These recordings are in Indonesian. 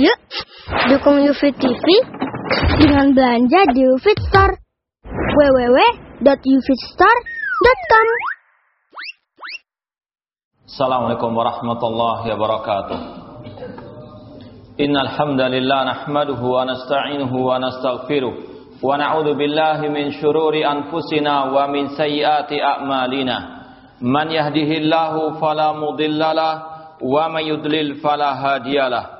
Yuk, dukung UFIT TV dengan belanja di UFIT Store. www.ufitstore.com Assalamualaikum warahmatullahi wabarakatuh. Innal hamdalillah nahmaduhu wa nasta'inuhu wa nastaghfiruh wa na'udzu billahi min shururi anfusina wa min sayyiati a'malina. Man yahdihillahu fala mudhillalah wa man yudlil fala hadiyalah.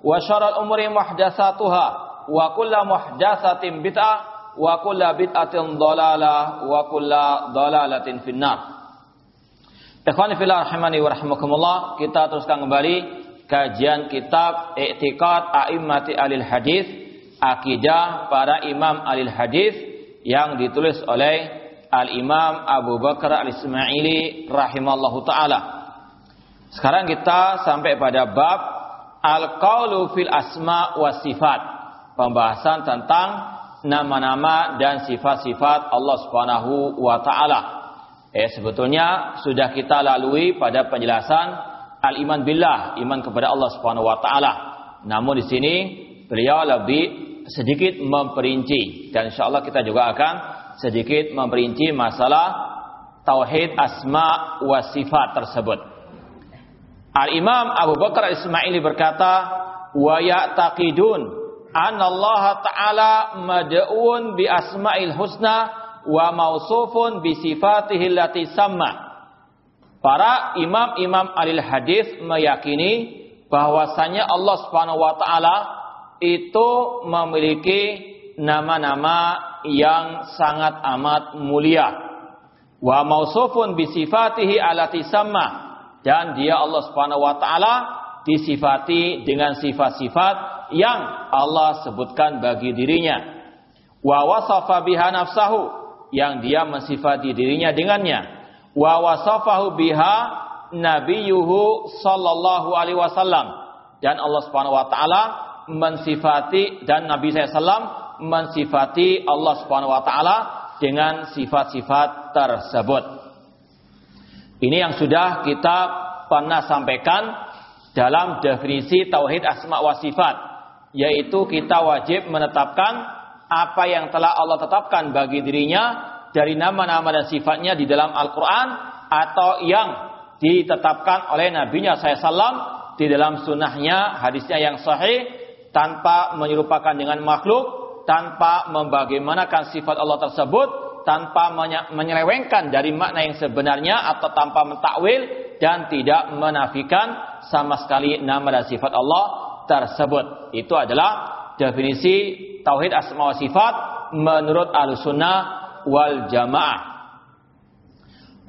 wa syarat umri muhdatsatuha wa kullu muhdatsatin bid'ah wa kullu bid'atin dhalalah wa kullu dhalalatin finnar. Ikhwani fillah rahimani wa rahmakumullah kita teruskan kembali kajian kitab I'tiqad A'immati Alil Hadis, akidah para imam alil hadis yang ditulis oleh Al-Imam Abu Bakar Al-Ismaili rahimallahu taala. Sekarang kita sampai pada bab Al-Qawlu fil asma wa sifat. Pembahasan tentang nama-nama dan sifat-sifat Allah Subhanahu wa taala. Eh sebetulnya sudah kita lalui pada penjelasan al-iman billah, iman kepada Allah Subhanahu wa taala. Namun di sini beliau lebih sedikit memperinci dan insyaallah kita juga akan sedikit memperinci masalah tauhid asma wa sifat tersebut. Al-Imam Abu Bakar Ismaili berkata, "Wa ya'taqidun anna Allah Ta'ala mad'un bi asma'il husna wa mausufun bi sifatihi allati sama." Para imam-imam alil hadis meyakini bahwasanya Allah Subhanahu wa taala itu memiliki nama-nama yang sangat amat mulia. Wa mausufun bi sifatihi allati sama dan dia Allah Subhanahu wa taala disifati dengan sifat-sifat yang Allah sebutkan bagi dirinya. Wa wasafa biha nafsahu yang dia mensifati dirinya dengannya. Wa wasafahu biha nabiyuhu sallallahu alaihi wasallam dan Allah Subhanahu wa taala mensifati dan Nabi SAW mensifati Allah Subhanahu wa taala dengan sifat-sifat tersebut. Ini yang sudah kita pernah sampaikan dalam definisi tauhid asma wa sifat, yaitu kita wajib menetapkan apa yang telah Allah tetapkan bagi dirinya dari nama-nama dan sifatnya di dalam Al-Quran atau yang ditetapkan oleh Nabi-Nya SAW di dalam sunnahnya, hadisnya yang sahih tanpa menyerupakan dengan makhluk, tanpa membagaimanakan sifat Allah tersebut, tanpa menyelewengkan dari makna yang sebenarnya atau tanpa mentakwil dan tidak menafikan sama sekali nama dan sifat Allah tersebut. Itu adalah definisi tauhid asma wa sifat menurut Ahlussunnah wal Jamaah.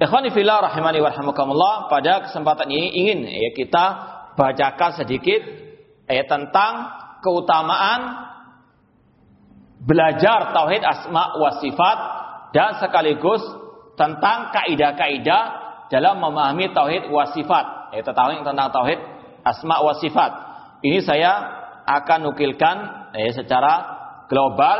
Ikhwani fillah rahimani wa rahimakumullah, pada kesempatan ini ingin ya, kita bacakan sedikit ya, tentang keutamaan belajar tauhid asma wa sifat dan sekaligus tentang kaidah-kaidah dalam memahami tauhid wa sifat. Yaitu tauhid tentang tauhid asma wa sifat. Ini saya akan nukilkan eh, secara global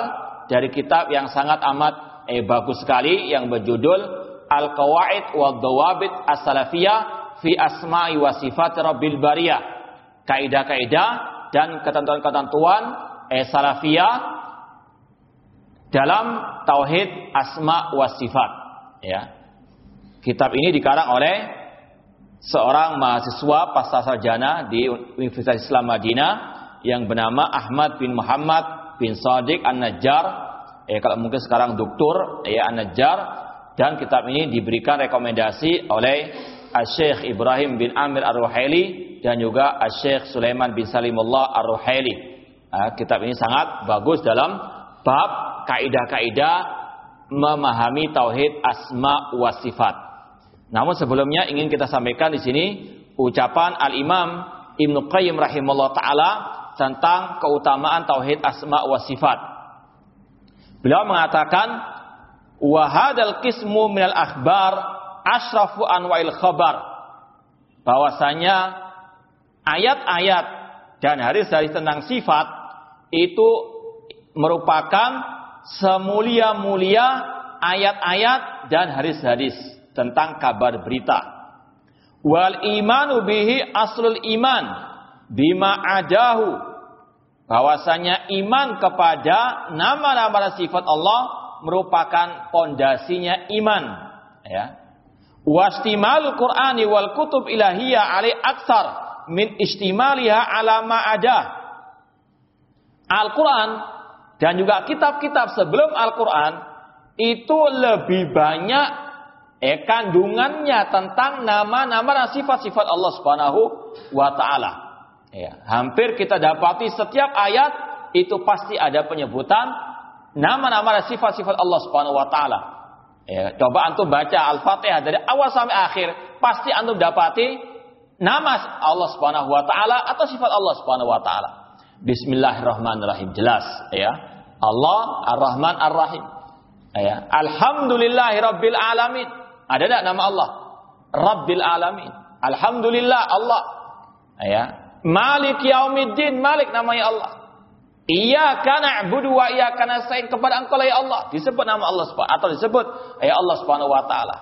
dari kitab yang sangat amat eh, bagus sekali yang berjudul Al-Qawaid wa Dawabit As-Salafiyah fi Asma'i wa Sifat Rabbil Bariyah. Kaidah-kaidah dan ketentuan-ketentuan eh, salafiyah dalam tauhid asma wa sifat. Ya. Kitab ini dikarang oleh seorang mahasiswa pasca sarjana di Universitas Islam Madinah yang bernama Ahmad bin Muhammad bin Sadiq An-Najjar, eh, kalau mungkin sekarang doktor ya An-Najjar. Dan kitab ini diberikan rekomendasi oleh Syekh Ibrahim bin Amir Ar-Ruhaili dan juga Syekh Sulaiman bin Salimullah Ar-Ruhaili. Nah, kitab ini sangat bagus dalam bab kaidah-kaidah memahami tauhid asma wa sifat. Namun sebelumnya ingin kita sampaikan di sini ucapan Al-Imam Ibnu Qayyim rahimahullah taala tentang keutamaan tauhid asma wa sifat. Beliau mengatakan wa hadzal qismu minal akhbar asrafu anwa'il khabar. Bahwasanya ayat-ayat dan hadis-hadis tentang sifat itu merupakan semulia-mulia ayat-ayat dan hadis-hadis tentang kabar berita. Wal imanu bihi aslul iman bima adahu bahwasanya iman kepada nama-nama sifat Allah merupakan pondasinya iman ya. Wastimal qur'ani wal kutub ilahiyah ali aksar min istimaliha ala ma ada Al-Quran dan juga kitab-kitab sebelum Al-Quran itu lebih banyak eh, kandungannya tentang nama-nama dan sifat-sifat Allah Subhanahu wa taala. Ya, hampir kita dapati setiap ayat itu pasti ada penyebutan nama-nama dan sifat-sifat Allah Subhanahu wa taala. Ya, coba antum baca Al-Fatihah dari awal sampai akhir, pasti antum dapati nama Allah Subhanahu wa taala atau sifat Allah Subhanahu wa taala. Bismillahirrahmanirrahim jelas ya. Allah Ar-Rahman Ar-Rahim. Ya. Alhamdulillahi Rabbil Alamin. Ada tak nama Allah? Rabbil Alamin. Alhamdulillah Allah. Ya. Malik Yaumiddin. Malik namanya Allah. Iyyaka na'budu wa iyyaka nasta'in kepada Engkau lah ya Allah. Disebut nama Allah atau disebut ya Allah Subhanahu wa taala.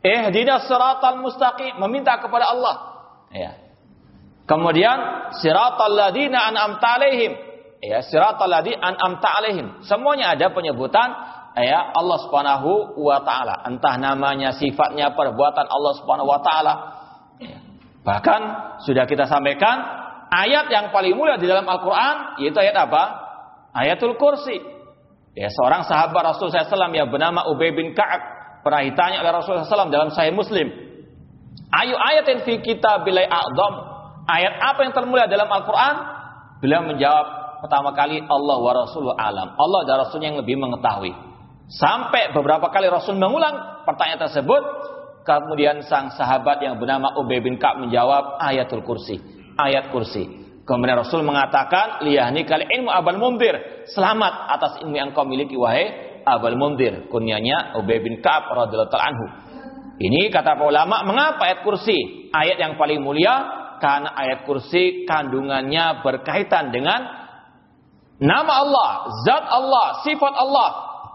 Ihdinas siratal mustaqim, meminta kepada Allah. Ya. Kemudian siratal ladzina an'amta alaihim, ya siratal ladzi an'amta alaihim. Semuanya ada penyebutan ya Allah Subhanahu wa taala. Entah namanya, sifatnya, perbuatan Allah Subhanahu wa taala. Ya. Bahkan sudah kita sampaikan ayat yang paling mulia di dalam Al-Qur'an yaitu ayat apa? Ayatul Kursi. Ya, seorang sahabat Rasulullah SAW yang bernama Ubay bin Ka'ab pernah ditanya oleh Rasulullah SAW dalam Sahih Muslim. Ayu ayatin fi kitabilai a'dham. Ayat apa yang termulia dalam Al-Quran? Beliau menjawab, pertama kali Allah wa Rasulullah alam. Allah dan Rasulnya yang lebih mengetahui. Sampai beberapa kali Rasul mengulang pertanyaan tersebut. Kemudian sang sahabat yang bernama Ubay bin Ka'ab menjawab ayatul kursi. Ayat kursi. Kemudian Rasul mengatakan, liyahni kali ilmu abal mundir. Selamat atas ilmu yang kau miliki wahai abal mundir. Kunyanya Ubay bin Ka'ab radhiyallahu anhu. Ini kata para ulama, mengapa ayat kursi? Ayat yang paling mulia karena ayat kursi kandungannya berkaitan dengan nama Allah, zat Allah, sifat Allah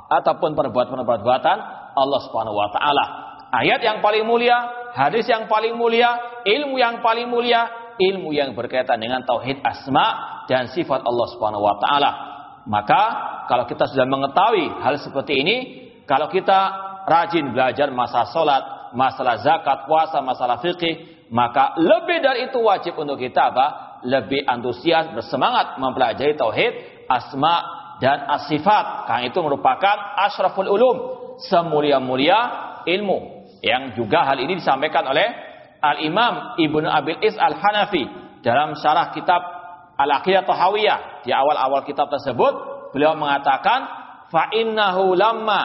ataupun perbuatan-perbuatan Allah Subhanahu wa taala. Ayat yang paling mulia, hadis yang paling mulia, ilmu yang paling mulia, ilmu yang berkaitan dengan tauhid asma dan sifat Allah Subhanahu wa taala. Maka kalau kita sudah mengetahui hal seperti ini, kalau kita rajin belajar masalah salat, masalah zakat, puasa, masalah fikih, maka lebih dari itu wajib untuk kita apa? Lebih antusias, bersemangat mempelajari tauhid asma dan asifat. Karena itu merupakan asraful ulum, semulia-mulia ilmu. Yang juga hal ini disampaikan oleh Al-Imam Ibnu Abil Is Al-Hanafi dalam syarah kitab Al-Aqidah Tahawiyah. Di awal-awal kitab tersebut, beliau mengatakan, fa innahu lamma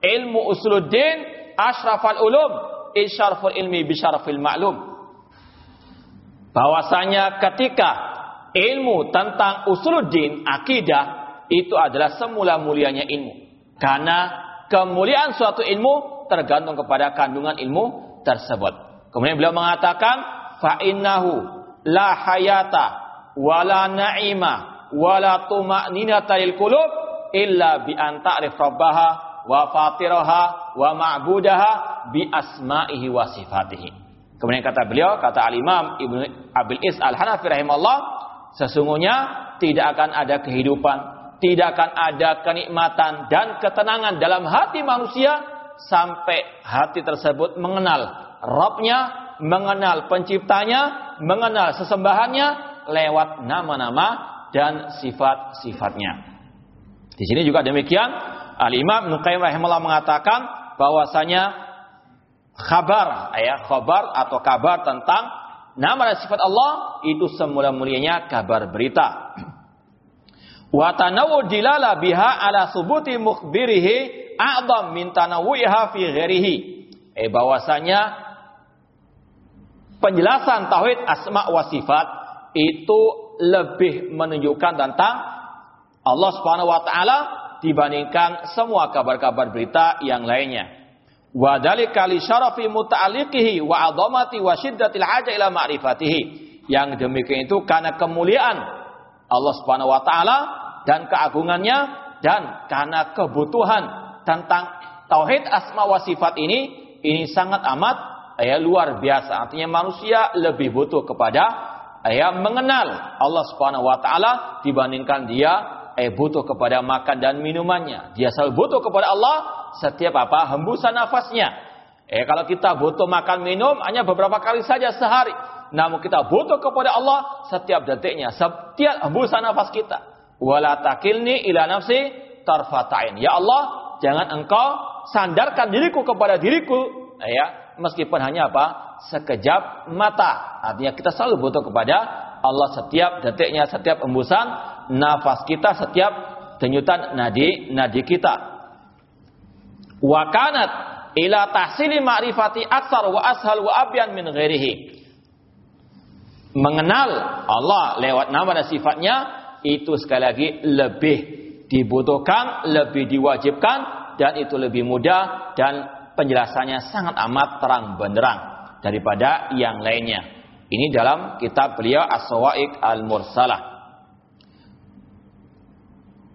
ilmu usuluddin asrafal ulum isyarful ilmi bisyarfil ma'lum. Bahwasanya ketika ilmu tentang usuluddin, akidah, itu adalah semula mulianya ilmu. Karena kemuliaan suatu ilmu tergantung kepada kandungan ilmu tersebut. Kemudian beliau mengatakan, fa'innahu la hayata wala na'ima wala tuma'ninata lil qulub illa bi an ta'rif rabbaha wa fatiraha wa ma'budaha bi asma'ihi wa sifatihi. Kemudian kata beliau, kata al-Imam Ibnu Abil Is Al-Hanafi rahimahullah, Sesungguhnya tidak akan ada kehidupan, tidak akan ada kenikmatan dan ketenangan dalam hati manusia sampai hati tersebut mengenal Robnya, mengenal penciptanya, mengenal sesembahannya lewat nama-nama dan sifat-sifatnya. Di sini juga demikian Al-Imam Nukaim rahimahullah mengatakan bahwasanya kabar ya kabar atau kabar tentang nama dan sifat Allah itu semula mulianya kabar berita. Wa dilala biha ala subuti mukhbirihi a'dham min tanawuha fi ghairihi. Eh bahwasanya penjelasan tauhid asma wa sifat itu lebih menunjukkan tentang Allah Subhanahu wa taala dibandingkan semua kabar-kabar berita yang lainnya. Wa dalika li syarafi wa 'azamati wa syiddatil haja ila ma'rifatihi. Yang demikian itu karena kemuliaan Allah Subhanahu wa taala dan keagungannya dan karena kebutuhan tentang tauhid asma wa sifat ini ini sangat amat ya luar biasa. Artinya manusia lebih butuh kepada ya mengenal Allah Subhanahu wa taala dibandingkan dia eh butuh kepada makan dan minumannya. Dia selalu butuh kepada Allah setiap apa? hembusan nafasnya. Eh kalau kita butuh makan minum hanya beberapa kali saja sehari. Namun kita butuh kepada Allah setiap detiknya, setiap hembusan nafas kita. Wala takilni ila nafsi tarfatain. Ya Allah, jangan engkau sandarkan diriku kepada diriku, ya, meskipun hanya apa? sekejap mata. Artinya kita selalu butuh kepada Allah setiap detiknya, setiap embusan nafas kita, setiap denyutan nadi nadi kita. Wa kanat ila tahsili ma'rifati aksar wa ashal wa abyan min ghairihi. Mengenal Allah lewat nama dan sifatnya itu sekali lagi lebih dibutuhkan, lebih diwajibkan dan itu lebih mudah dan penjelasannya sangat amat terang benderang daripada yang lainnya. Ini dalam kitab beliau As-Sawa'iq Al-Mursalah.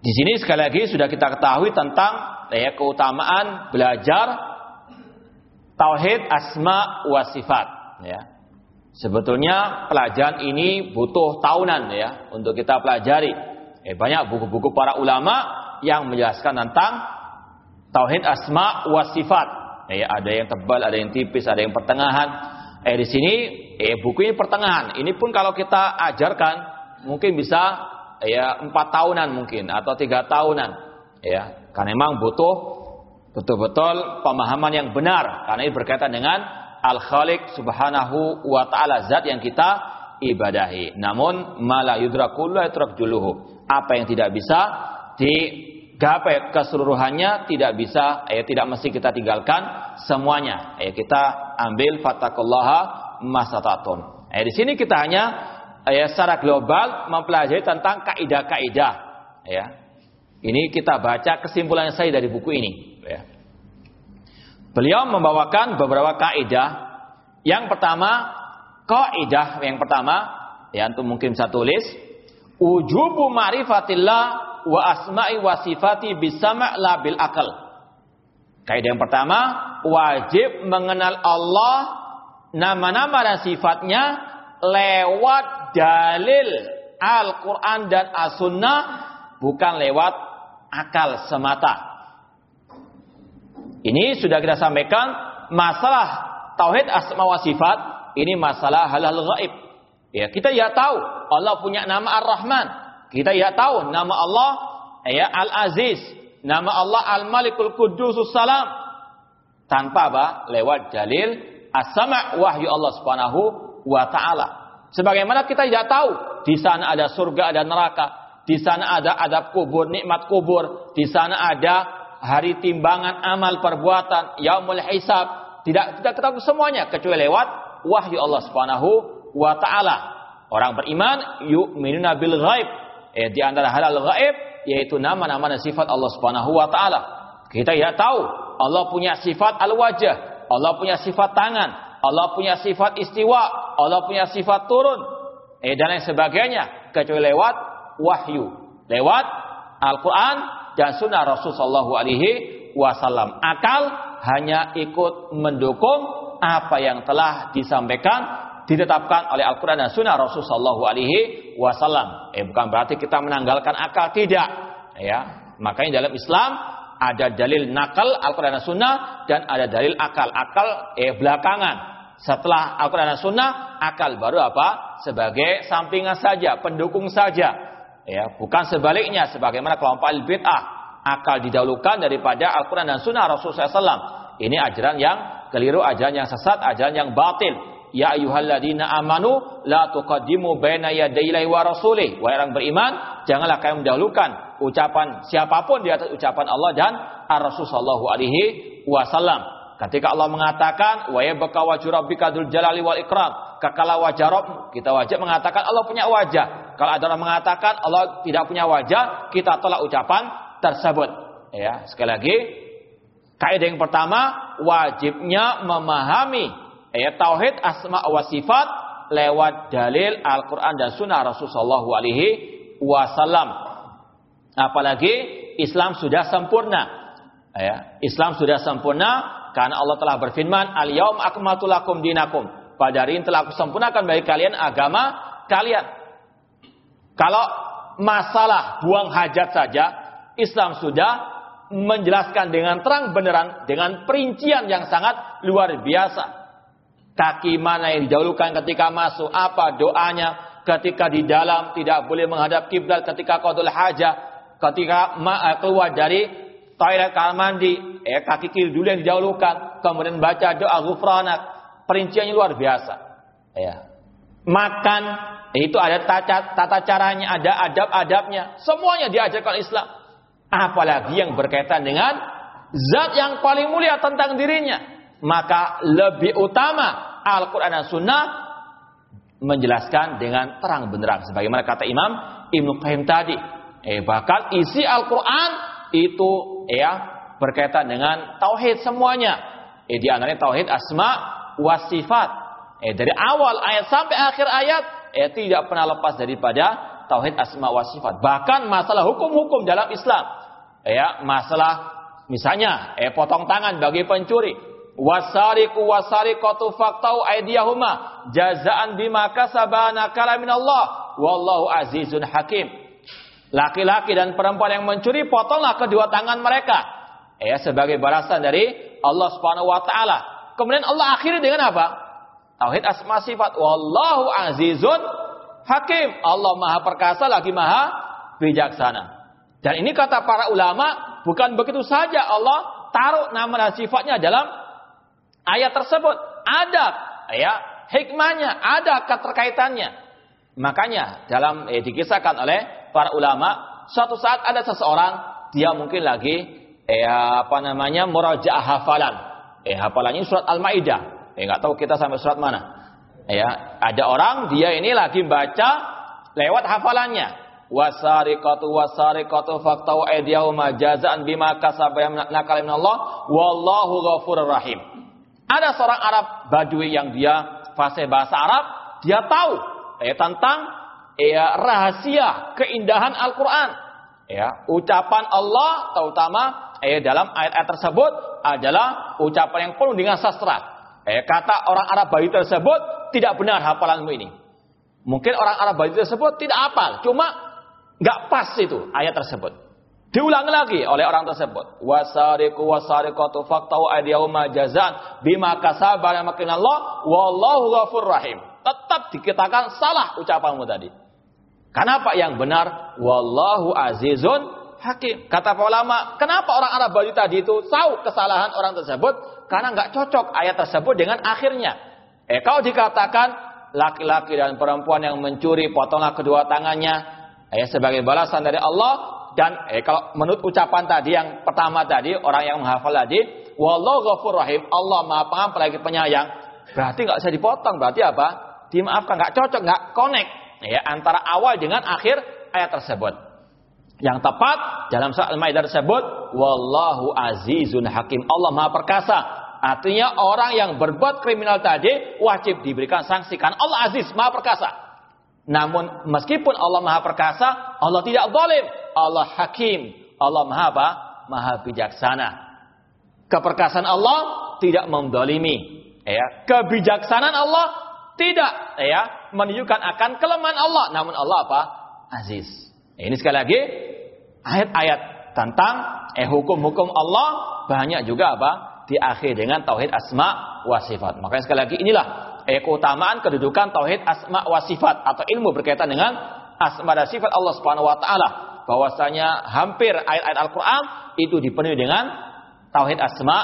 Di sini sekali lagi sudah kita ketahui tentang ya, keutamaan belajar tauhid asma wa sifat ya. Sebetulnya pelajaran ini butuh tahunan ya untuk kita pelajari. Eh, banyak buku-buku para ulama yang menjelaskan tentang tauhid asma wa sifat. Eh, ada yang tebal, ada yang tipis, ada yang pertengahan. Eh di sini eh buku ini pertengahan. Ini pun kalau kita ajarkan mungkin bisa ya empat tahunan mungkin atau tiga tahunan. Ya karena memang butuh betul-betul pemahaman yang benar. Karena ini berkaitan dengan al khaliq subhanahu wa taala zat yang kita ibadahi. Namun mala yudrakul apa yang tidak bisa digapai keseluruhannya tidak bisa ya tidak mesti kita tinggalkan semuanya. Ya kita ambil fatakullaha masatatun eh di sini kita hanya ya secara global mempelajari tentang kaidah-kaidah ya. Ini kita baca kesimpulan saya dari buku ini ya. Beliau membawakan beberapa kaidah. Yang pertama, kaidah yang pertama ya antum mungkin bisa tulis ujubu ma'rifatillah wa asma'i wa sifati bisama' bil akal. Kaidah yang pertama, wajib mengenal Allah nama-nama dan sifatnya lewat dalil Al-Quran dan As-Sunnah bukan lewat akal semata. Ini sudah kita sampaikan masalah tauhid asma wa sifat ini masalah halal gaib. Ya, kita ya tahu Allah punya nama Ar-Rahman. Kita ya tahu nama Allah ya Al-Aziz, nama Allah Al-Malikul Qudusus Salam. Tanpa apa? Lewat dalil as-sama' wahyu Allah Subhanahu wa taala. Sebagaimana kita tidak tahu di sana ada surga, ada neraka, di sana ada adab kubur, nikmat kubur, di sana ada hari timbangan amal perbuatan, yaumul hisab. Tidak tidak ketahui semuanya kecuali lewat wahyu Allah Subhanahu wa taala. Orang beriman yu'minuna bil ghaib. Eh, di antara halal gaib yaitu nama-nama dan sifat Allah Subhanahu wa taala. Kita tidak tahu Allah punya sifat al-wajah, Allah punya sifat tangan, Allah punya sifat istiwa, Allah punya sifat turun, eh dan lain sebagainya kecuali lewat wahyu, lewat Al-Quran dan Sunnah Rasulullah Alaihi Wasallam. Akal hanya ikut mendukung apa yang telah disampaikan, ditetapkan oleh Al-Quran dan Sunnah Rasulullah Alaihi Wasallam. Eh bukan berarti kita menanggalkan akal, tidak. Ya, makanya dalam Islam ada dalil nakal Al-Quran dan Sunnah dan ada dalil akal. Akal eh belakangan. Setelah Al-Quran dan Sunnah, akal baru apa? Sebagai sampingan saja, pendukung saja. Ya, bukan sebaliknya sebagaimana kelompok al-bid'ah akal didahulukan daripada Al-Qur'an dan Sunnah Rasulullah SAW. Ini ajaran yang keliru, ajaran yang sesat, ajaran yang batil. Ya ayyuhalladzina amanu la tuqaddimu baina yadayillahi wa rasulih. Wahai orang beriman, janganlah kalian mendahulukan ucapan siapa pun di atas ucapan Allah dan Ar-Rasul sallallahu alaihi wasallam. Ketika Allah mengatakan wa yabqa wajhu rabbika dzul jalali wal ikram, kekala wajah Rabb, kita wajib mengatakan Allah punya wajah. Kalau ada orang mengatakan Allah tidak punya wajah, kita tolak ucapan tersebut. Ya, sekali lagi kaidah yang pertama wajibnya memahami ayat tauhid asma wa sifat lewat dalil Al-Qur'an dan sunnah Rasulullah alaihi wasallam. Apalagi Islam sudah sempurna. Ya, Islam sudah sempurna karena Allah telah berfirman, "Al-yaum akmaltu lakum dinakum." Pada hari ini telah aku sempurnakan bagi kalian agama kalian. Kalau masalah buang hajat saja, Islam sudah menjelaskan dengan terang beneran dengan perincian yang sangat luar biasa kaki mana yang didahulukan ketika masuk, apa doanya, ketika di dalam tidak boleh menghadap kiblat ketika qadul hajah, ketika keluar dari toilet kamar mandi, eh kaki kiri dulu yang didahulukan, kemudian baca doa ghufranak, perinciannya luar biasa. Ya. Makan itu ada tata, tata caranya, ada adab-adabnya, semuanya diajarkan Islam. Apalagi yang berkaitan dengan zat yang paling mulia tentang dirinya maka lebih utama Al-Quran dan Sunnah menjelaskan dengan terang benerang. Sebagaimana kata Imam Ibnu Qayyim tadi. Eh, bahkan isi Al-Quran itu ya berkaitan dengan tauhid semuanya. Eh, di antaranya tauhid asma wa sifat. Eh, dari awal ayat sampai akhir ayat eh, tidak pernah lepas daripada tauhid asma wa sifat. Bahkan masalah hukum-hukum dalam Islam. Ya, masalah misalnya eh potong tangan bagi pencuri wasariku wasariqatu faqtau aydiyahuma jazaan bima kasabana Allah wallahu azizun hakim laki-laki dan perempuan yang mencuri potonglah kedua tangan mereka. Ya sebagai balasan dari Allah Subhanahu wa taala. Kemudian Allah akhiri dengan apa? Tauhid asma sifat. Wallahu azizun hakim. Allah maha perkasa lagi maha bijaksana. Dan ini kata para ulama bukan begitu saja Allah taruh nama dan sifatnya dalam ayat tersebut. Ada ya hikmahnya, ada keterkaitannya. Makanya dalam eh, dikisahkan oleh para ulama, suatu saat ada seseorang dia mungkin lagi eh, apa namanya murajaah hafalan. Eh hafalannya surat Al-Maidah. Eh nggak tahu kita sampai surat mana. Ya, ada orang dia ini lagi baca lewat hafalannya. Wasariqatu wasariqatu faqtau aydiyahuma jazaan bima kasaba nakalim Allah wallahu ghafurur rahim. Ada seorang Arab Badui yang dia fase bahasa Arab, dia tahu eh, tentang eh, rahasia keindahan Al-Quran. Ya, ucapan Allah terutama eh, dalam ayat-ayat tersebut adalah ucapan yang penuh dengan sastra. Eh, kata orang Arab Badui tersebut tidak benar hafalanmu ini. Mungkin orang Arab Badui tersebut tidak hafal, cuma nggak pas itu ayat tersebut. Diulang lagi oleh orang tersebut. Wasariku wasariqatu faqtau aydiyahuma jazan bima kasaba makin Allah wallahu ghafur rahim. Tetap dikatakan salah ucapanmu tadi. Kenapa yang benar? Wallahu azizun hakim. Kata para ulama, kenapa orang Arab Bali tadi itu tahu kesalahan orang tersebut? Karena nggak cocok ayat tersebut dengan akhirnya. Eh kalau dikatakan laki-laki dan perempuan yang mencuri potonglah kedua tangannya, eh sebagai balasan dari Allah, dan eh, kalau menurut ucapan tadi yang pertama tadi orang yang menghafal tadi, wallahu ghafur rahim, Allah Maha Pengampun lagi penyayang. Berarti nggak bisa dipotong, berarti apa? Dimaafkan, nggak cocok, nggak connect ya antara awal dengan akhir ayat tersebut. Yang tepat dalam surat Al-Maidah tersebut, wallahu azizun hakim. Allah Maha Perkasa. Artinya orang yang berbuat kriminal tadi wajib diberikan sanksi kan Allah aziz, Maha Perkasa. Namun meskipun Allah Maha Perkasa, Allah tidak zalim. Allah hakim. Allah maha apa? Maha bijaksana. Keperkasaan Allah tidak mendolimi. Ya. Kebijaksanaan Allah tidak ya menunjukkan akan kelemahan Allah. Namun Allah apa? Aziz. Ini sekali lagi ayat-ayat tentang eh hukum-hukum Allah banyak juga apa? Diakhiri dengan tauhid asma wa sifat. Makanya sekali lagi inilah eh keutamaan kedudukan tauhid asma wa sifat atau ilmu berkaitan dengan asma dan sifat Allah Subhanahu wa taala. Bahwasanya hampir ayat-ayat Al-Qur'an itu dipenuhi dengan tauhid asma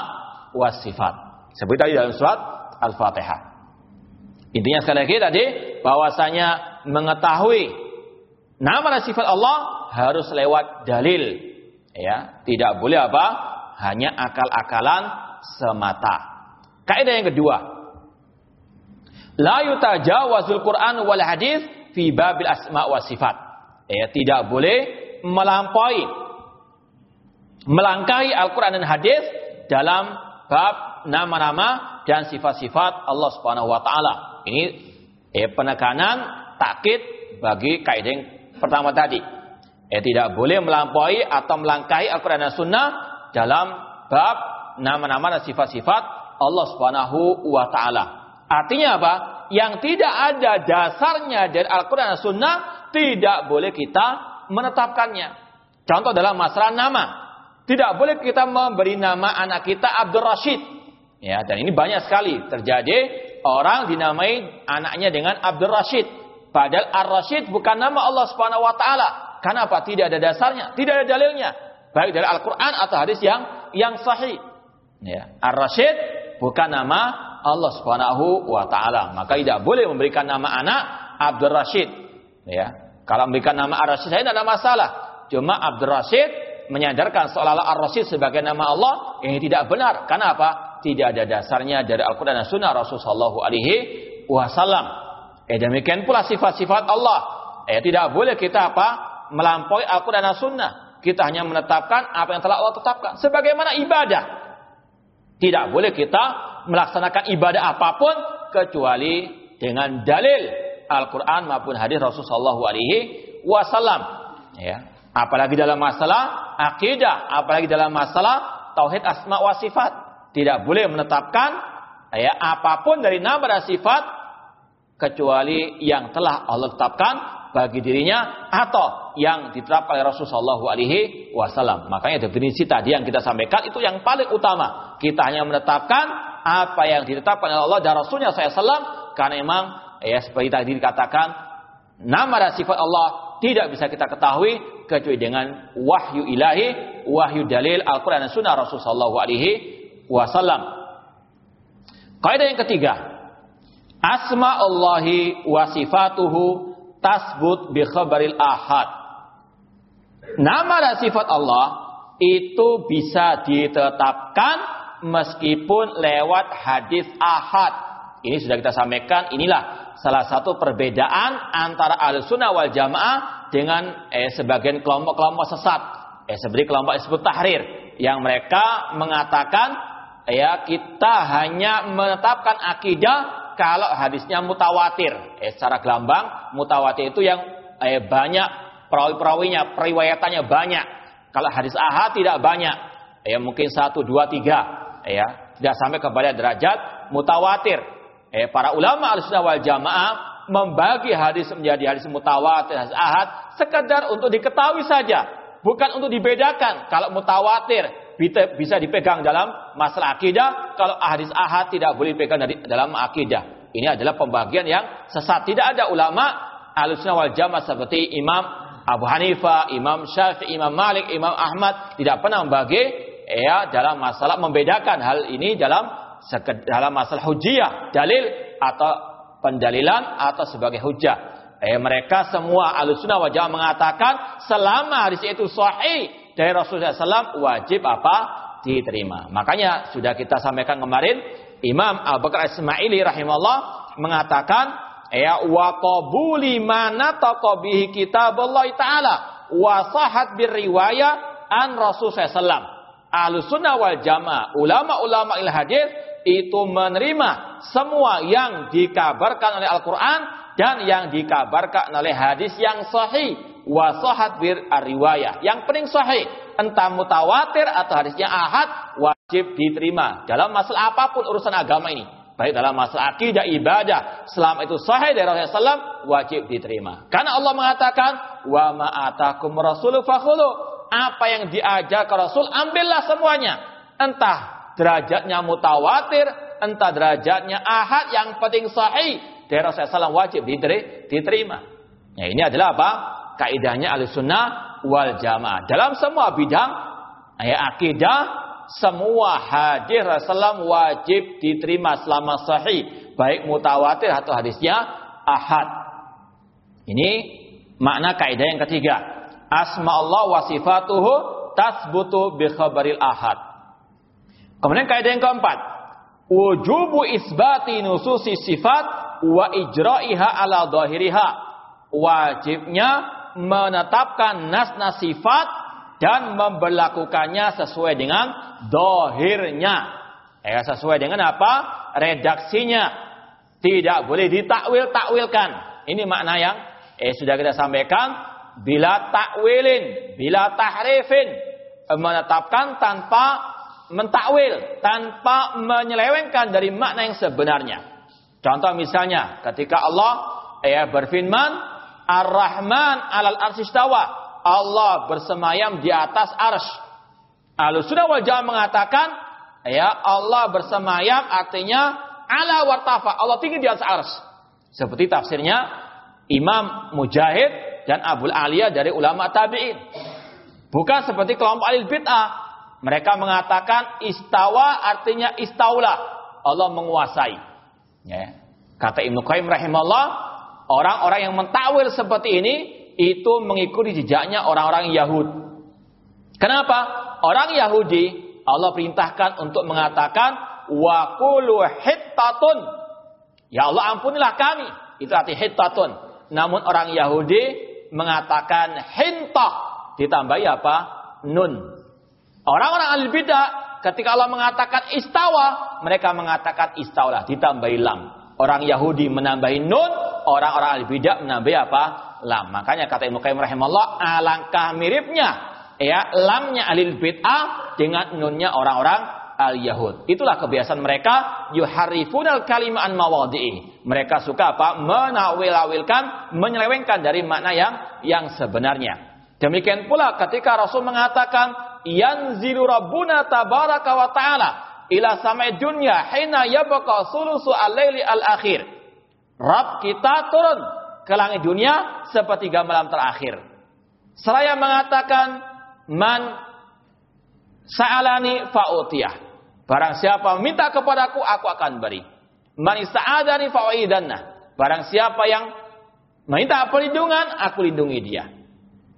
wa sifat. Seperti tadi dalam surat Al-Fatihah. Intinya sekali lagi tadi bahwasanya mengetahui nama dan sifat Allah harus lewat dalil. Ya, tidak boleh apa? Hanya akal-akalan semata. Kaidah yang kedua, la yutajawazul Quran wal hadis fi babil asma wa sifat. Ya, tidak boleh melampaui melangkahi Al-Qur'an dan hadis dalam bab nama-nama dan sifat-sifat Allah Subhanahu wa taala. Ini eh, penekanan takkid bagi kaidah yang pertama tadi. Eh, tidak boleh melampaui atau melangkahi Al-Quran dan Sunnah dalam bab nama-nama dan sifat-sifat Allah Subhanahu wa taala. Artinya apa? Yang tidak ada dasarnya dari Al-Quran dan Sunnah tidak boleh kita menetapkannya. Contoh dalam masalah nama. Tidak boleh kita memberi nama anak kita Abdul Rashid. Ya, dan ini banyak sekali terjadi orang dinamai anaknya dengan Abdul Rashid. Padahal Ar-Rashid bukan nama Allah Subhanahu wa taala. Kenapa? Tidak ada dasarnya, tidak ada dalilnya. Baik dari Al-Qur'an atau hadis yang yang sahih. Ya, Ar-Rashid bukan nama Allah Subhanahu wa taala. Maka tidak boleh memberikan nama anak Abdul Rashid. Ya. Kalau memberikan nama Ar-Rashid saya tidak ada masalah. Cuma Abdul Rashid menyadarkan seolah-olah Ar-Rashid sebagai nama Allah ini tidak benar. Kenapa? Tidak ada dasarnya dari Al-Quran dan Sunnah Rasulullah Alaihi Wasallam. Eh demikian pula sifat-sifat Allah. Eh tidak boleh kita apa melampaui Al-Quran dan Sunnah. Kita hanya menetapkan apa yang telah Allah tetapkan. Sebagaimana ibadah. Tidak boleh kita melaksanakan ibadah apa pun kecuali dengan dalil Al-Quran maupun hadis Rasulullah Alaihi Wasallam. Ya. Apalagi dalam masalah akidah, apalagi dalam masalah tauhid asma wa sifat tidak boleh menetapkan ya apa pun dari nama dan sifat kecuali yang telah Allah tetapkan bagi dirinya atau yang ditetapkan oleh Rasulullah Alaihi Wasallam. Makanya definisi tadi yang kita sampaikan itu yang paling utama. Kita hanya menetapkan apa yang ditetapkan oleh Allah dan Rasulnya SAW karena memang ya seperti tadi dikatakan nama dan sifat Allah tidak bisa kita ketahui kecuali dengan wahyu ilahi, wahyu dalil Al-Quran dan Sunnah Rasulullah Alaihi wasallam. Kaidah yang ketiga, asma Allahi wa sifatuhu tasbut bi khabaril ahad. Nama dan sifat Allah itu bisa ditetapkan meskipun lewat hadis ahad. Ini sudah kita sampaikan, inilah salah satu perbedaan antara al-sunnah wal jamaah dengan eh, sebagian kelompok-kelompok sesat. Eh, seperti kelompok disebut tahrir. Yang mereka mengatakan ya kita hanya menetapkan akidah kalau hadisnya mutawatir. Eh, secara gelambang, mutawatir itu yang eh, banyak perawi-perawinya, periwayatannya banyak. Kalau hadis ahad tidak banyak, ya eh, mungkin satu, dua, tiga, ya tidak sampai kepada derajat mutawatir. Eh, para ulama al-sunnah wal jamaah membagi hadis menjadi hadis mutawatir, hadis ahad, sekedar untuk diketahui saja, bukan untuk dibedakan. Kalau mutawatir bisa dipegang dalam masalah akidah. Kalau hadis ahad tidak boleh dipegang dalam akidah. Ini adalah pembagian yang sesat. Tidak ada ulama alusna wal jamaah seperti Imam Abu Hanifah, Imam Syafi'i, Imam Malik, Imam Ahmad tidak pernah membagi ya dalam masalah membedakan hal ini dalam dalam masalah hujiyah, dalil atau pendalilan atau sebagai hujah. Eh, mereka semua alusuna wajah mengatakan selama hadis itu sahih dari Rasulullah SAW wajib apa? Diterima. Makanya sudah kita sampaikan kemarin, Imam Abu Bakar Ismaili rahimahullah mengatakan, ya wa qabuli mana taqabihi kitabullah taala wa sahat bir riwayah an Rasul SAW. Ahlus sunnah wal jamaah, ulama-ulama il hadis itu menerima semua yang dikabarkan oleh Al-Quran dan yang dikabarkan oleh hadis yang sahih wasohat bir riwayah. Yang paling sahih, entah mutawatir atau hadisnya ahad, wajib diterima dalam masalah apa pun urusan agama ini. Baik dalam masalah akidah ibadah, selama itu sahih dari Rasulullah SAW, wajib diterima. Karena Allah mengatakan, wa ma'atakum rasulu. Apa yang diajar ke Rasul, ambillah semuanya. Entah derajatnya mutawatir, entah derajatnya ahad, yang penting sahih. Dari Rasulullah SAW wajib diterima. Ya, ini adalah apa? Kaidahnya al-sunnah wal jamaah. Dalam semua bidang ya, akidah, semua hadis Rasulullah wajib diterima selama sahih. Baik mutawatir atau hadisnya ahad. Ini makna kaidah yang ketiga. Asma Allah wa sifatuhu tasbutu bi khabaril ahad. Kemudian kaidah yang keempat. Wujubu isbati nususi sifat wa ijra'iha ala zahiriha wajibnya menetapkan nas-nas sifat dan memperlakukannya sesuai dengan dohirnya. Ya, sesuai dengan apa? Redaksinya. Tidak boleh ditakwil-takwilkan. Ini makna yang eh, sudah kita sampaikan. Bila takwilin, bila tahrifin. Menetapkan tanpa mentakwil. Tanpa menyelewengkan dari makna yang sebenarnya. Contoh misalnya ketika Allah ya berfirman Ar-Rahman alal arsistawa. Allah bersemayam di atas ars. Al-Sunnah wal Jamaah mengatakan ya Allah bersemayam artinya ala wartafa. Allah tinggi di atas ars. Seperti tafsirnya Imam Mujahid dan Abul Aliyah dari ulama tabi'in. Bukan seperti kelompok alil bid'ah. Mereka mengatakan istawa artinya istaula. Allah menguasai. Ya. Kata Ibnu Qayyim rahimahullah, Orang-orang yang mentakwil seperti ini itu mengikuti jejaknya orang-orang Yahudi. Kenapa? Orang Yahudi Allah perintahkan untuk mengatakan wa qulu hittatun. Ya Allah ampunilah kami. Itu arti hittatun. Namun orang Yahudi mengatakan hintah ditambahi apa? Nun. Orang-orang al-bidah ketika Allah mengatakan istawa, mereka mengatakan istaulah ditambahi lam. Orang Yahudi menambahi nun, orang-orang ahli bidah menambah apa? Lam. Makanya kata Ibnu Qayyim rahimahullah, alangkah miripnya ya lamnya ahli bid'ah dengan nunnya orang-orang al-Yahud. Itulah kebiasaan mereka yuharifunal kalimah an mawadi'i. Mereka suka apa? Menawil-awilkan, menyelewengkan dari makna yang yang sebenarnya. Demikian pula ketika Rasul mengatakan yanzilu rabbuna tabaraka wa ta'ala ila samai dunya hina yabqa sulusu al-laili al-akhir. Rabb kita turun ke langit dunia sepertiga malam terakhir. Seraya mengatakan man sa'alani fa'utiyah. Barang siapa minta kepadaku aku akan beri. Man sa'adani fa'uidanna. Barang siapa yang minta perlindungan aku lindungi dia.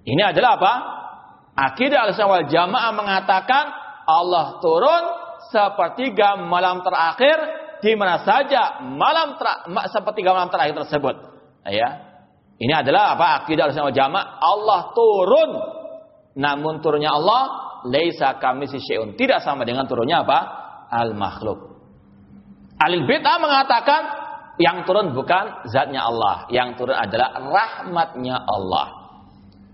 Ini adalah apa? Akidah al-Sunnah Jamaah mengatakan Allah turun sepertiga malam terakhir di mana saja malam ter, sepertiga malam terakhir tersebut. Ya. Ini adalah apa akidah al jamaah Allah turun. Namun turunnya Allah laisa kami syai'un. Tidak sama dengan turunnya apa? Al makhluk. Alil bid'ah mengatakan yang turun bukan zatnya Allah, yang turun adalah rahmatnya Allah.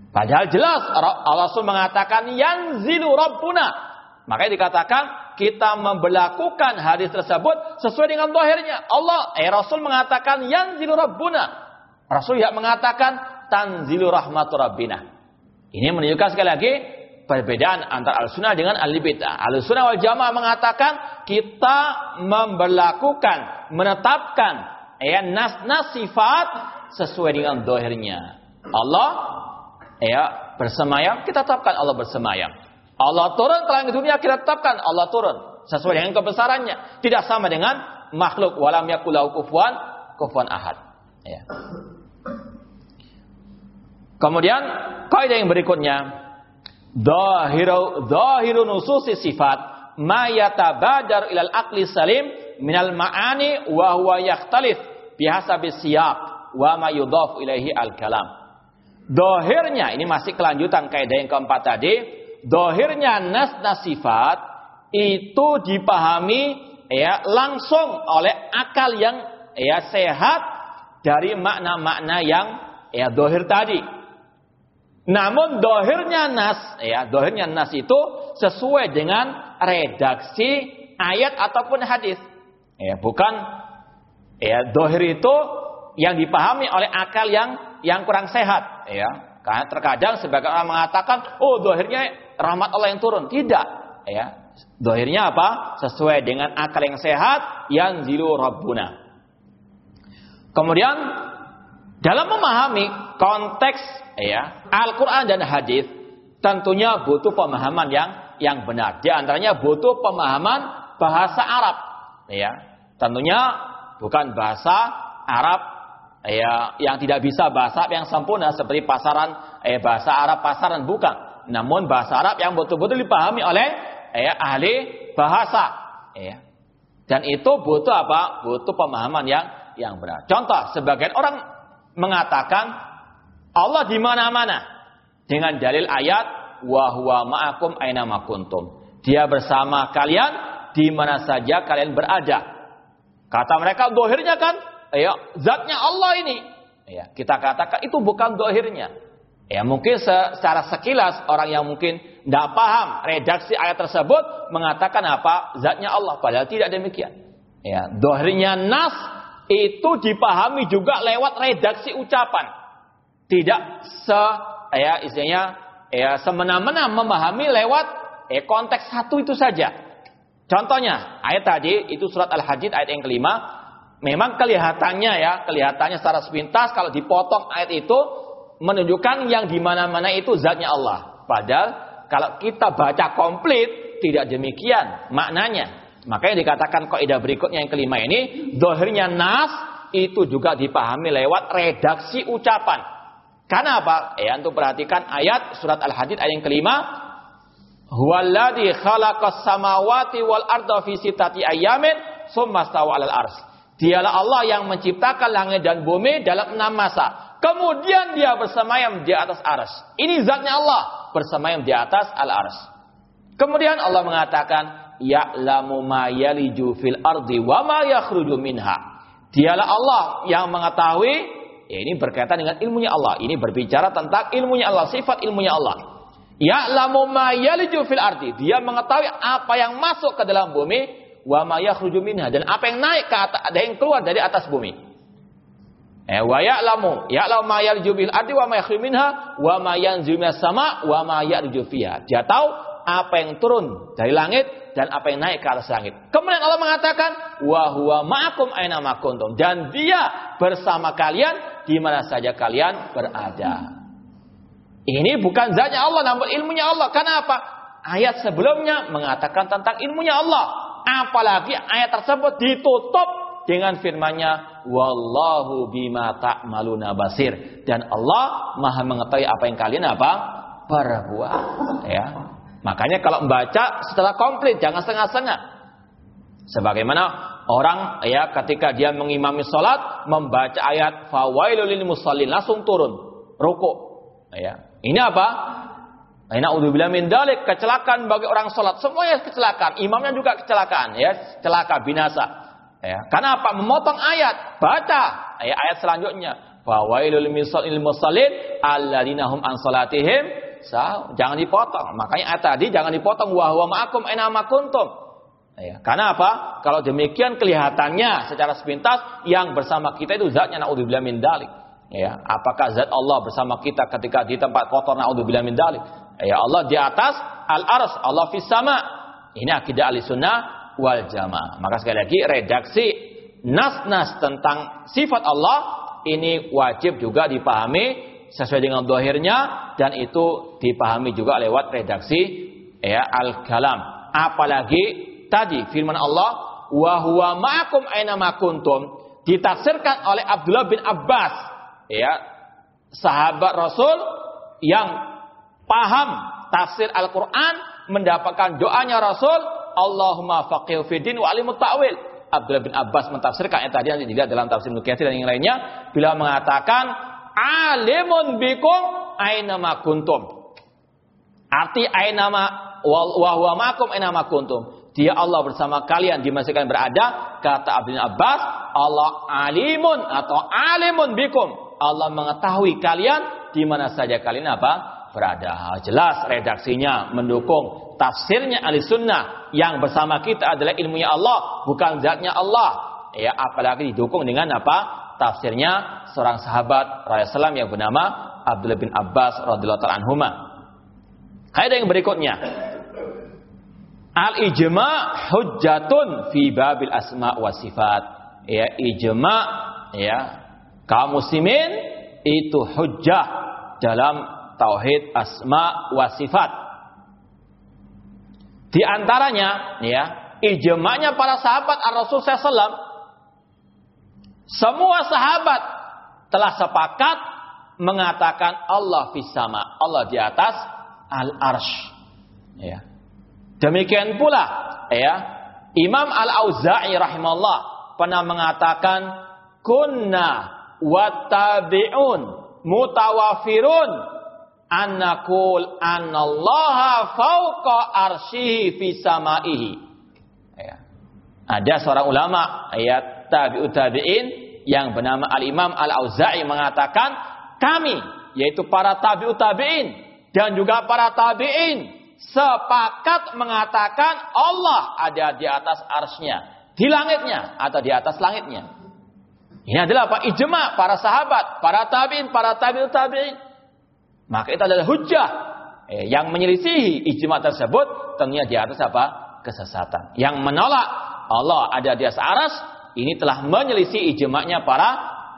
Padahal jelas Allah Rasul mengatakan yanzilu rabbuna. Makanya dikatakan kita memberlakukan hadis tersebut sesuai dengan dohirnya. Allah, eh Rasul mengatakan yang zilu rabbuna. Rasul yang mengatakan tanzilu rahmatu rabbina. Ini menunjukkan sekali lagi perbedaan antara al-sunnah dengan al-bid'ah. Al-sunnah wal jamaah mengatakan kita memberlakukan, menetapkan ya nas-nas sifat sesuai dengan dohirnya. Allah ya bersemayam, kita tetapkan Allah bersemayam. Allah turun ke langit dunia kita tetapkan Allah turun sesuai dengan kebesarannya. Tidak sama dengan makhluk walam yakulau kufuan kufuan ahad. Ya. Kemudian kaidah yang berikutnya dahiru dahiru nususi sifat ma yatabadar ilal aqli salim minal ma'ani wa huwa yakhtalif bihasabi siyaq wa ma yudhaf ilaihi al kalam. Dohirnya ini masih kelanjutan kaidah yang keempat tadi dohirnya nas nasifat itu dipahami ya langsung oleh akal yang ya sehat dari makna-makna yang ya dohir tadi. Namun dohirnya nas ya dohirnya nas itu sesuai dengan redaksi ayat ataupun hadis. Ya bukan ya dohir itu yang dipahami oleh akal yang yang kurang sehat ya karena terkadang sebagian orang mengatakan, oh dohirnya rahmat Allah yang turun. Tidak. Ya. Dohirnya apa? Sesuai dengan akal yang sehat, yang zilu rabbuna. Kemudian Dalam memahami konteks ya Al-Qur'an dan hadis tentunya butuh pemahaman yang yang benar. Di antaranya butuh pemahaman bahasa Arab. Ya, tentunya bukan bahasa Arab ya yang tidak bisa bahasa yang sempurna seperti pasaran eh, bahasa Arab pasaran bukan. Namun bahasa Arab yang betul-betul dipahami oleh eh, ahli bahasa. Ya. Dan itu butuh apa? Butuh pemahaman yang yang benar. Contoh, sebagian orang mengatakan Allah di mana-mana dengan dalil ayat wa huwa ma'akum aina makuntum. Dia bersama kalian di mana saja kalian berada. Kata mereka dohirnya kan, ya zatnya Allah ini. Ya, kita katakan itu bukan dohirnya. Ya mungkin secara sekilas orang yang mungkin tidak paham redaksi ayat tersebut mengatakan apa zatnya Allah padahal tidak demikian. Ya dohirnya nas itu dipahami juga lewat redaksi ucapan, tidak se ya istilahnya ya semena-mena memahami lewat eh, konteks satu itu saja. Contohnya, ayat tadi itu surat Al-Hadid ayat yang kelima, memang kelihatannya ya, kelihatannya secara sepintas kalau dipotong ayat itu menunjukkan yang di mana-mana itu zatnya Allah. Padahal kalau kita baca komplit tidak demikian maknanya. Makanya dikatakan kaidah berikutnya yang kelima ini, dohirnya nas itu juga dipahami lewat redaksi ucapan. Karena apa? Ya, untuk perhatikan ayat surat Al-Hadid ayat yang kelima. Huwaladzi khalaqas samawati wal arda fi sittati ayamin tsumma stawa 'alal ars. Dialah Allah yang menciptakan langit dan bumi dalam enam masa. Kemudian dia bersemayam di atas ars. Ini zatnya Allah bersemayam di atas al-ars. Kemudian Allah mengatakan, Ya'lamu ma yaliju fil ardi wa ma yakhruju minha. Dialah Allah yang mengetahui Ya, ini berkaitan dengan ilmunya Allah. Ini berbicara tentang ilmunya Allah, sifat ilmunya Allah. Ya lamu ma yaliju fil ardi. Dia mengetahui apa yang masuk ke dalam bumi wa ma yakhruju minha dan apa yang naik ke atas, ada yang keluar dari atas bumi. Eh, wa ya'lamu ya'lamu ma yaliju fil ardi wa ma yakhruju minha wa ma yanzilu minas sama wa ma yarju fiha. Dia tahu apa yang turun dari langit dan apa yang naik ke atas langit. Kemudian Allah mengatakan, wa huwa ma'akum aina makuntum dan dia bersama kalian di mana saja kalian berada. Ini bukan zatnya Allah namun ilmunya Allah. Kenapa? Ayat sebelumnya mengatakan tentang ilmunya Allah. Apalagi ayat tersebut ditutup dengan firman-Nya wallahu bima ta'maluna basir dan Allah Maha mengetahui apa yang kalian apa perbuat ya Makanya kalau membaca setelah komplit, jangan setengah-setengah. Sebagaimana orang ya ketika dia mengimami sholat membaca ayat fawailul musallin langsung turun ruku. Ya. Ini apa? Aina udzubillah min dalik kecelakaan bagi orang sholat. Semuanya kecelakaan. Imamnya juga kecelakaan ya. Celaka binasa. Ya. Karena apa? Memotong ayat. Baca ya, ayat selanjutnya. Fawailul lil musallin alladzina hum an salatihim jangan dipotong. Makanya ayat tadi jangan dipotong. Wa huwa ma'akum aina kuntum. Ya, karena apa? Kalau demikian kelihatannya secara sepintas yang bersama kita itu zatnya naudzubillah min dalik. Ya, apakah zat Allah bersama kita ketika di tempat kotor naudzubillah min dalik? Ya, Allah di atas al-ars, Allah fis sama. Ini akidah sunnah wal jamaah. Maka sekali lagi redaksi nas-nas tentang sifat Allah ini wajib juga dipahami sesuai dengan dohirnya dan itu dipahami juga lewat redaksi ya al-kalam. Apalagi tadi firman Allah wa huwa ma'akum aina makuntum ditafsirkan oleh Abdullah bin Abbas ya sahabat Rasul yang paham tafsir Al-Qur'an mendapatkan doanya Rasul Allahumma faqih fiddin wa alimut ta'wil Abdullah bin Abbas mentafsirkan ayat tadi yang dilihat dalam tafsir Nukathir dan yang lainnya bila mengatakan alimun bikum ainama kuntum. Arti ainama wa huwa makum ainama kuntum. Dia Allah bersama kalian di masa kalian berada, kata Abdul Abbas, Allah alimun atau alimun bikum. Allah mengetahui kalian di mana saja kalian apa? Berada. Jelas redaksinya mendukung tafsirnya ahli sunnah yang bersama kita adalah ilmunya Allah, bukan zatnya Allah. Ya, apalagi didukung dengan apa? tafsirnya seorang sahabat Rasulullah yang bernama Abdullah bin Abbas radhiyallahu taala anhuma. Kaidah yang berikutnya. Al ijma hujjatun fi babil asma wa sifat. Ya, ijma ya kaum muslimin itu hujjah dalam tauhid asma wa sifat. Di antaranya ya, ijma'nya para sahabat Ar-Rasul SAW semua sahabat telah sepakat mengatakan Allah fisama, Allah di atas al-arsh. Ya. Demikian pula ya, Imam Al-Auza'i rahimahullah pernah mengatakan kunna wattabi'un mutawafirun annakul anallaha fauqa fi. Ya. Ada seorang ulama ayat tabi'ut tabi'in yang bernama Al-Imam Al-Auza'i mengatakan kami yaitu para tabi'ut tabi'in dan juga para tabi'in sepakat mengatakan Allah ada di atas arsnya, di langitnya atau di atas langitnya. Ini adalah apa? Ijma para sahabat, para tabi'in, para tabi'ut tabi'in. Maka itu adalah hujah eh, yang menyelisihi ijma tersebut tentunya di atas apa? kesesatan. Yang menolak Allah ada di atas aras ini telah menyelisih ijma'nya para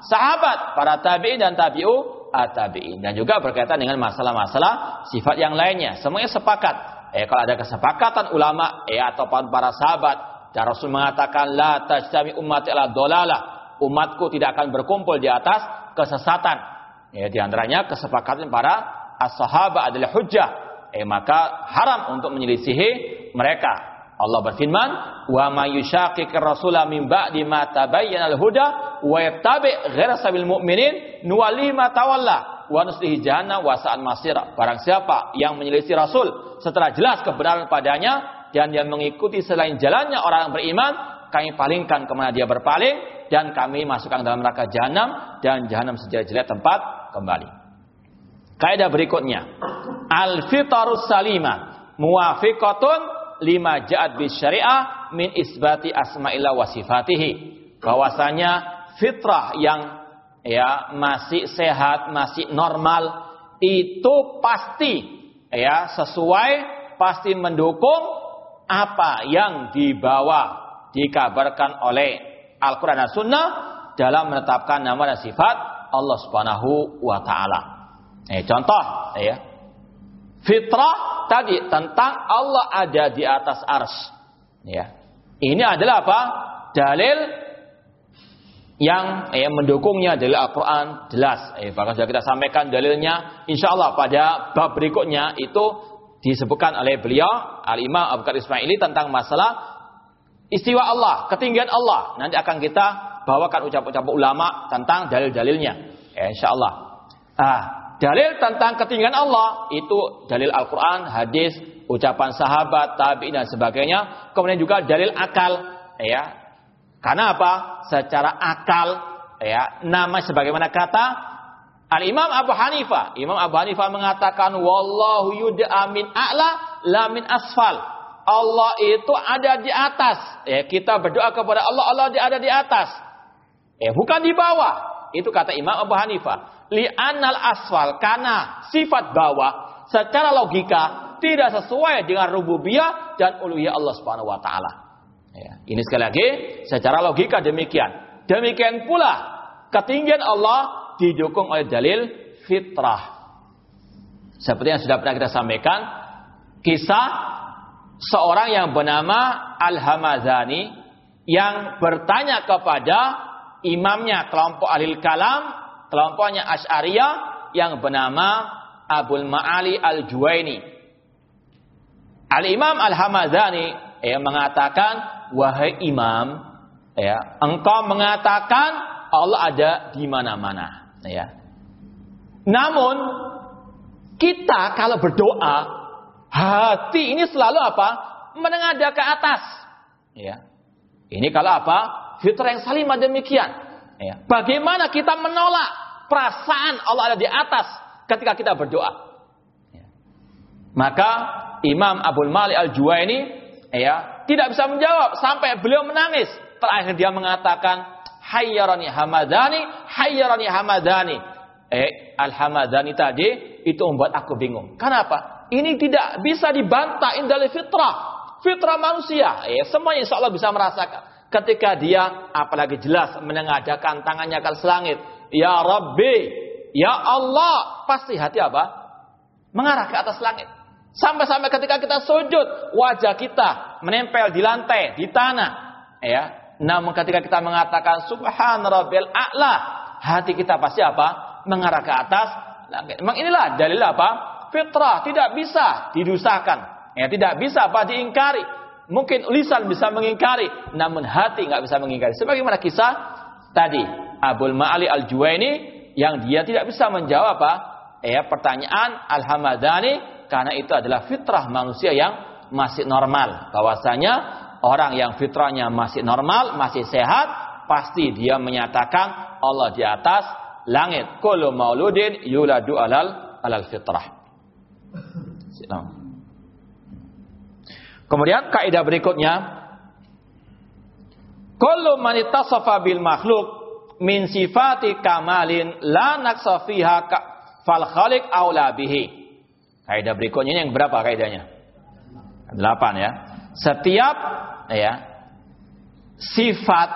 sahabat, para tabi'in dan tabi'u at-tabi'in dan juga berkaitan dengan masalah-masalah sifat yang lainnya. Semuanya sepakat. Eh kalau ada kesepakatan ulama eh atau para sahabat dan Rasul mengatakan la tajtami ummati ala dolalah. Umatku tidak akan berkumpul di atas kesesatan. Ya di antaranya kesepakatan para as-sahabat adalah hujjah. Eh maka haram untuk menyelisihi mereka. Allah berfirman, "Wa may yushaqiqir rasula min ba'di ma tabayyana al-huda wa yattabi' ghaira sabil mu'minin nuwalli ma tawalla wa nuslihi jahannam wa sa'an masira." Barang siapa yang menyelisih Rasul setelah jelas kebenaran padanya dan yang mengikuti selain jalannya orang yang beriman, kami palingkan ke mana dia berpaling dan kami masukkan dalam neraka jahanam dan jahanam sejelek-jelek tempat kembali. Kaidah berikutnya, al-fitarus salimah muwafiqatun lima ja'at bis syariah min isbati asma'illah wa sifatihi. Bahwasanya fitrah yang ya masih sehat, masih normal itu pasti ya sesuai pasti mendukung apa yang dibawa dikabarkan oleh Al-Quran dan Sunnah dalam menetapkan nama dan sifat Allah Subhanahu wa taala. Eh, contoh ya. Fitrah tadi tentang Allah ada di atas ars. Ya. Ini adalah apa? Dalil yang eh, mendukungnya dari Al-Quran jelas. Eh, bahkan sudah kita sampaikan dalilnya. Insya Allah pada bab berikutnya itu disebutkan oleh beliau Al-Imam Abu Bakar Ismaili tentang masalah istiwa Allah, ketinggian Allah. Nanti akan kita bawakan ucapan-ucapan ulama tentang dalil-dalilnya. Eh, insya Allah. Ah, Dalil tentang ketinggian Allah itu dalil Al-Quran, hadis, ucapan sahabat, tabi dan sebagainya. Kemudian juga dalil akal, ya. Karena apa? Secara akal, ya, nama sebagaimana kata Al Imam Abu Hanifah. Imam Abu Hanifah mengatakan, Wallahu yud'a min a'la la min asfal. Allah itu ada di atas. Ya, kita berdoa kepada Allah, Allah ada di atas. Ya, bukan di bawah. Itu kata Imam Abu Hanifah li'anal asfal karena sifat bawah secara logika tidak sesuai dengan rububiyah dan uluhiyah Allah Subhanahu wa taala. Ya, ini sekali lagi secara logika demikian. Demikian pula ketinggian Allah didukung oleh dalil fitrah. Seperti yang sudah pernah kita sampaikan, kisah seorang yang bernama Al-Hamazani yang bertanya kepada imamnya kelompok ahli kalam kelompoknya Asy'ariyah yang bernama Abul Ma'ali Al-Juwaini. Al-Imam Al-Hamadani ya, mengatakan, wahai imam, ya, engkau mengatakan Allah ada di mana-mana. Ya. Namun, kita kalau berdoa, hati ini selalu apa? Menengadah ke atas. Ya. Ini kalau apa? Fitrah yang salimah demikian. Ya. Bagaimana kita menolak perasaan Allah ada di atas ketika kita berdoa. Ya. Maka Imam Abdul Malik Al-Juwaini ya, tidak bisa menjawab sampai beliau menangis. Terakhir dia mengatakan, Hayyarani Hamadani, Hayyarani Hamadani. Eh, Al-Hamadani tadi itu membuat aku bingung. Kenapa? Ini tidak bisa dibantah indal fitrah. Fitrah manusia. Ya, semuanya insya Allah bisa merasakan. Ketika dia apalagi jelas menengadakan tangannya ke selangit ya Rabbi, ya Allah, pasti hati apa? Mengarah ke atas langit. Sampai-sampai ketika kita sujud, wajah kita menempel di lantai, di tanah. Ya. Namun ketika kita mengatakan subhan rabbil a'la, hati kita pasti apa? Mengarah ke atas langit. Memang inilah dalil apa? Fitrah tidak bisa didusakan. Ya, tidak bisa apa diingkari. Mungkin lisan bisa mengingkari, namun hati nggak bisa mengingkari. Sebagaimana kisah tadi Abul Ma'ali Al-Juwaini yang dia tidak bisa menjawab apa? Ya, pertanyaan Al-Hamadani karena itu adalah fitrah manusia yang masih normal. Bahwasanya orang yang fitrahnya masih normal, masih sehat, pasti dia menyatakan Allah di atas langit. Kullu mauludin yuladu alal alal fitrah. Kemudian kaidah berikutnya Kullu man ittasafa bil makhluk min sifati kamalin la naqsa fiha fal khaliq aula bihi. Kaidah berikutnya yang berapa kaidahnya? Delapan ya. Setiap ya sifat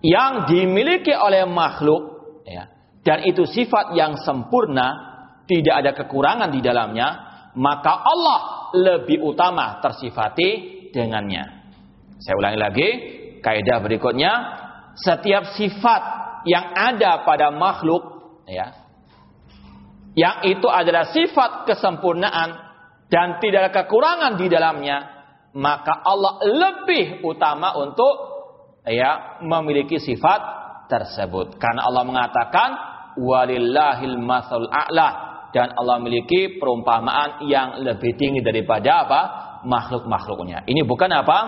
yang dimiliki oleh makhluk ya dan itu sifat yang sempurna, tidak ada kekurangan di dalamnya, maka Allah lebih utama tersifati dengannya. Saya ulangi lagi, kaidah berikutnya, setiap sifat yang ada pada makhluk ya yang itu adalah sifat kesempurnaan dan tidak ada kekurangan di dalamnya, maka Allah lebih utama untuk ya memiliki sifat tersebut. Karena Allah mengatakan walillahil masal a'la dan Allah memiliki perumpamaan yang lebih tinggi daripada apa? makhluk-makhluknya. Ini bukan apa?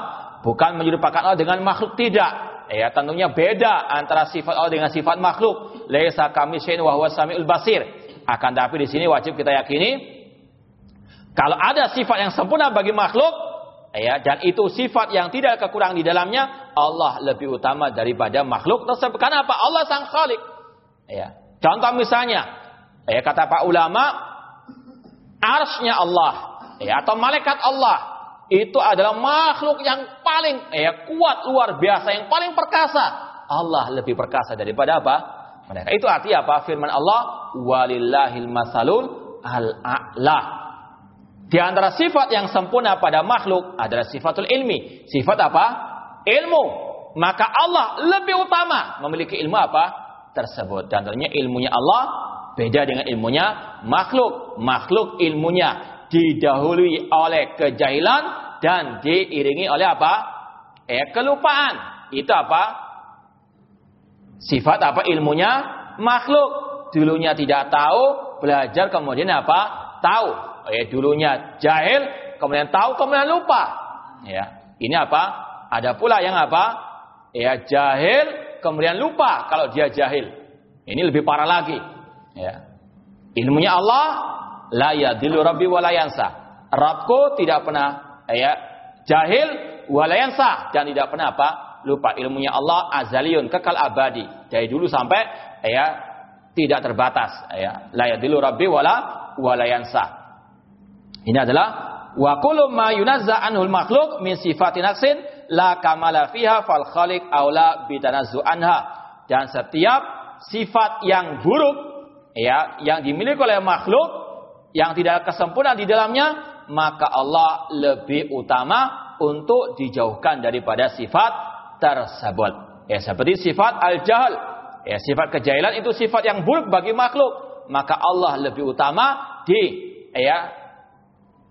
Bukan menyerupakan Allah dengan makhluk tidak. Ya, tentunya beda antara sifat Allah dengan sifat makhluk. Laisa kami syai'un wa huwa samiul basir. Akan tapi di sini wajib kita yakini kalau ada sifat yang sempurna bagi makhluk ya dan itu sifat yang tidak kekurangan di dalamnya, Allah lebih utama daripada makhluk tersebut. Karena apa? Allah sang Khalik. Ya. Contoh misalnya, ya kata Pak ulama, arsnya Allah ya atau malaikat Allah itu adalah makhluk yang paling ya kuat luar biasa yang paling perkasa. Allah lebih perkasa daripada apa? mereka. Itu arti apa? Firman Allah, walillahil masalul al-a'la. Di antara sifat yang sempurna pada makhluk adalah sifatul ilmi. Sifat apa? Ilmu. Maka Allah lebih utama memiliki ilmu apa? Tersebut. Dan ilmunya Allah beda dengan ilmunya makhluk. Makhluk ilmunya didahului oleh kejahilan dan diiringi oleh apa? Eh, kelupaan. Itu apa? Sifat apa ilmunya? Makhluk. Dulunya tidak tahu, belajar kemudian apa? Tahu. Ya, dulunya jahil, kemudian tahu, kemudian lupa. Ya, ini apa? Ada pula yang apa? Ya, jahil, kemudian lupa kalau dia jahil. Ini lebih parah lagi. Ya. Ilmunya Allah, la yadilu rabbi wa la yansa. Rabbku tidak pernah ya, jahil walayansa dan tidak pernah apa? lupa ilmunya Allah azaliun kekal abadi dari dulu sampai ya tidak terbatas ya la yadilu rabbi wala walayansa ini adalah wa kullu ma yunazza anhul makhluk min sifatin naqsin la kamala fiha fal khaliq aula bitanazzu anha dan setiap sifat yang buruk ya yang dimiliki oleh makhluk yang tidak kesempurnaan di dalamnya maka Allah lebih utama untuk dijauhkan daripada sifat tersebut. Ya seperti sifat al-jahl. Ya sifat kejahilan itu sifat yang buruk bagi makhluk. Maka Allah lebih utama di ya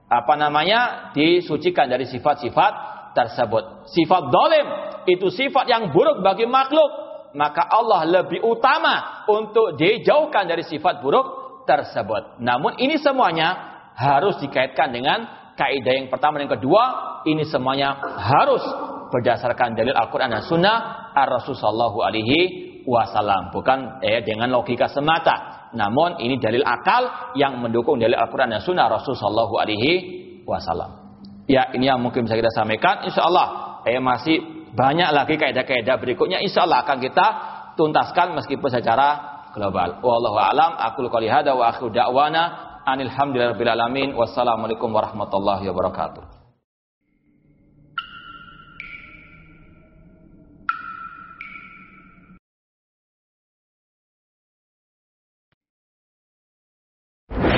apa namanya disucikan dari sifat-sifat tersebut. Sifat dolim itu sifat yang buruk bagi makhluk. Maka Allah lebih utama untuk dijauhkan dari sifat buruk tersebut. Namun ini semuanya harus dikaitkan dengan kaidah yang pertama dan kedua. Ini semuanya harus berdasarkan dalil Al-Quran dan Sunnah Ar-Rasul Alaihi Wasallam. Bukan eh, dengan logika semata. Namun ini dalil akal yang mendukung dalil Al-Quran dan Sunnah Rasul Sallallahu Alaihi Wasallam. Ya ini yang mungkin bisa kita sampaikan. Insya Allah eh, masih banyak lagi kaidah-kaidah berikutnya insya Allah akan kita tuntaskan meskipun secara global. Wallahu alam, aku qouli hada wa akhiru da'wana anil hamdulillahirabbil alamin. Wassalamualaikum warahmatullahi wabarakatuh.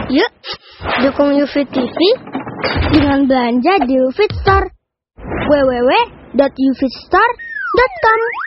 Yuk, dukung UFIT TV dengan belanja di UFIT Store. www www.ufitstore.com